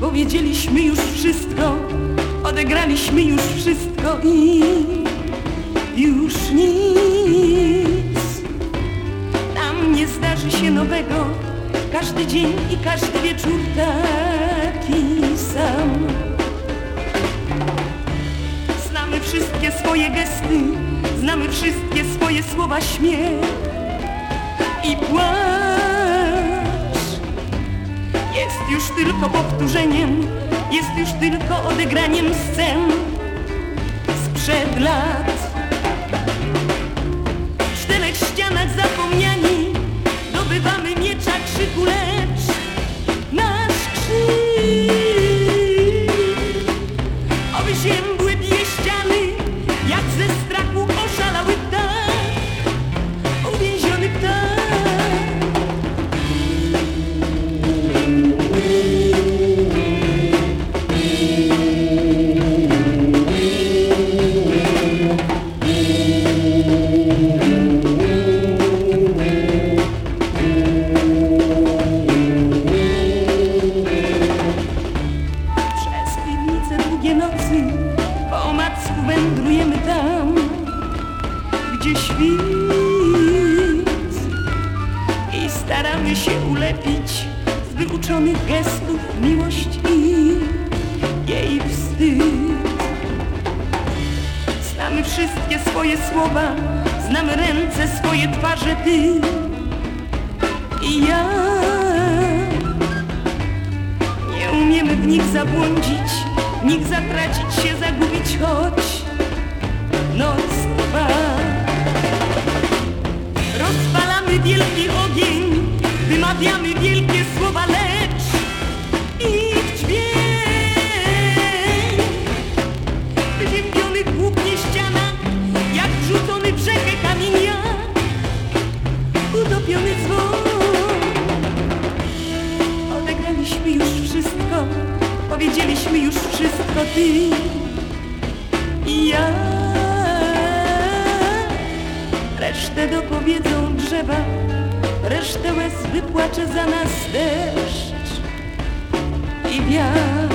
Powiedzieliśmy już wszystko, odegraliśmy już wszystko i już nic. Zdarzy się nowego. Każdy dzień i każdy wieczór taki sam. Znamy wszystkie swoje gesty Znamy wszystkie swoje słowa śmiech i płacz. Jest już tylko powtórzeniem Jest już tylko odegraniem scen. Sprzed lat długie nocy. Po omacku wędrujemy tam Gdzie świt. I staramy się ulepić Z wyuczonych gestów miłość i jej wstyd. Znamy wszystkie swoje słowa Znamy ręce, swoje twarze, ty i ja. Nie umiemy w nich zabłądzić, nich zatracić się, zagubić, choć noc trwa. Rozpalamy wielki ogień, wymawiamy wielkie słowa, lecz powiedzieliśmy już wszystko ty i ja. Resztę dopowiedzą drzewa, resztę łez wypłacze za nas deszcz i wiatr.